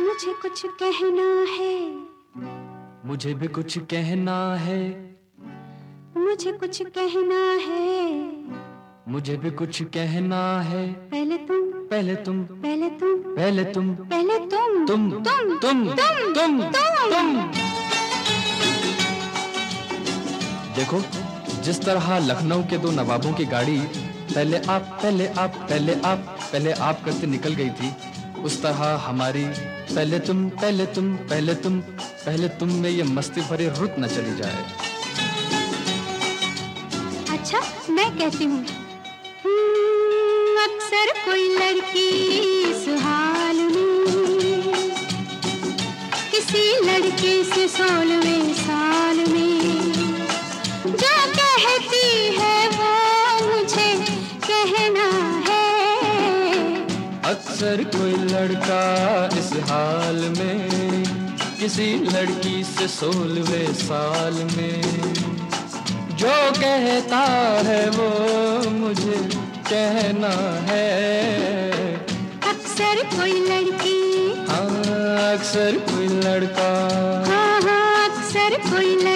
मुझे कुछ कहना है। मुझे भी कुछ कहना है। मुझे कुछ कहना है। मुझे भी कुछ कहना है। पहले तुम पहले तुम पहले तुम पहले तुम पहले तुम तुम तुम तुम तुम तुम देखो जिस तरह लखनऊ के दो नवाबों की गाड़ी पहले आप पहले आप पहले आप पहले आप करते निकल गई थी उस तरह हमारी पहले तुम पहले तुम पहले तुम पहले तुम में ये मस्ती भरी रुत न चली जाए। अच्छा मैं कहती हूँ। हम्म, अक्सर कोई लड़की सुहाल में किसी लड़की से सोलवे साल अक्सर कोई लड़का इस हाल में किसी लड़की से सोलहवें साल में। जो कहता है वो मुझे कहना है। अक्सर कोई लड़की। हाँ अक्सर कोई लड़का। हाँ हाँ अक्सर कोई लड़की।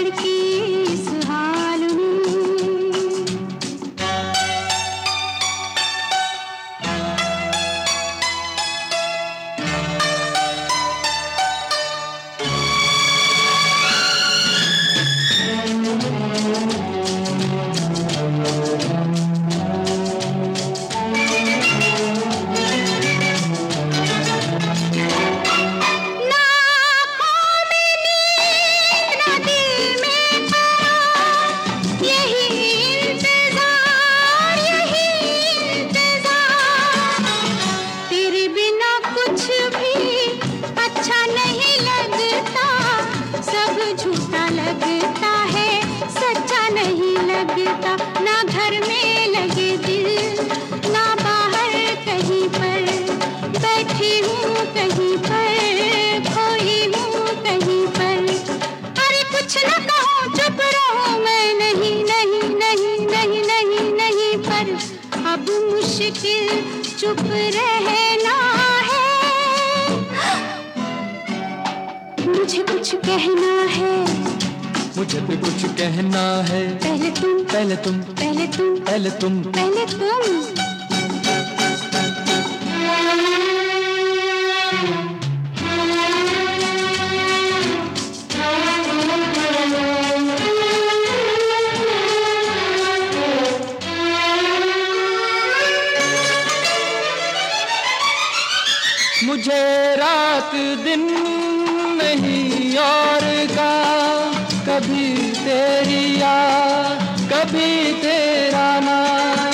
चुप रहना है। मुझे कुछ कहना है। मुझे भी कुछ कहना है। पहले तुम पहले तुम पहले तुम पहले तुम। पहले तुम। मुझे रात दिन नहीं और का। कभी तेरी याद, कभी तेरा नाम।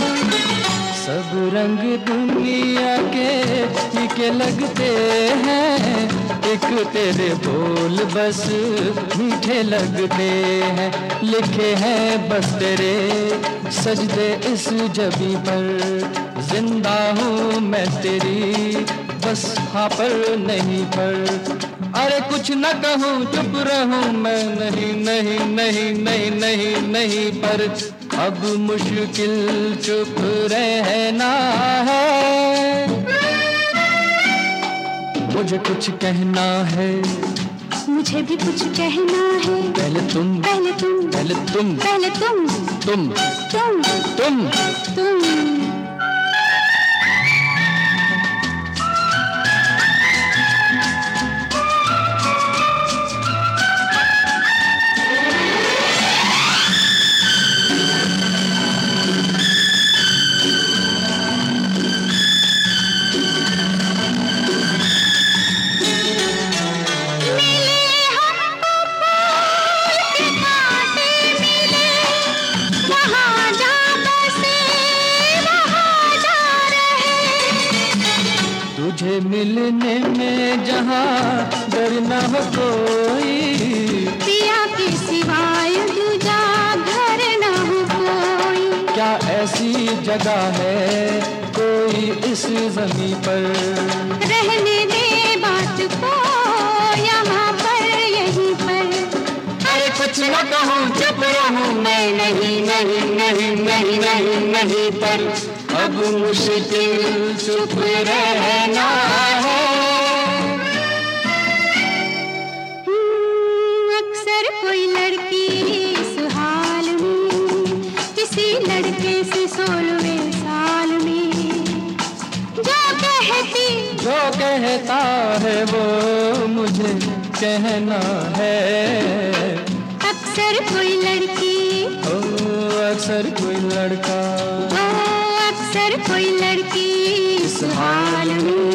सब रंग दुनिया के फीके लगते हैं। एक तेरे बोल बस मीठे लगते हैं। लिखे हैं बस तेरे सजदे इस जबी पर। ज़िंदा हूँ मैं तेरी बस हाँ पर नहीं पर। अरे कुछ न कहूँ चुप रहूँ मैं। नहीं नहीं नहीं नहीं नहीं नहीं पर। अब मुश्किल चुप रहना है। मुझे कुछ कहना है। मुझे भी कुछ कहना है। पहले तुम पहले तुम पहले तुम पहले तुम तुम तुम तुम। तुम। मिले मिलने में जहाँ डर न हो कोई। पिया के सिवाय दूजा घर न हो कोई। क्या ऐसी जगह है कोई इस जमी पर? रहने दे बात को यहाँ पर यहीं पर। अरे कुछ न कहूँ चुप रहूँ। मैं नहीं नहीं नहीं नहीं नहीं नहीं पर। अब मुश्किल चुप रहना है। हम्म, अक्सर कोई लड़की सुहाल में किसी लड़के से सोलवे साल में। जो कहती जो कहता है वो मुझे कहना है। अक्सर कोई लड़की ओ अक्सर कोई लड़का। अक्सर कोई लड़की इस हाल में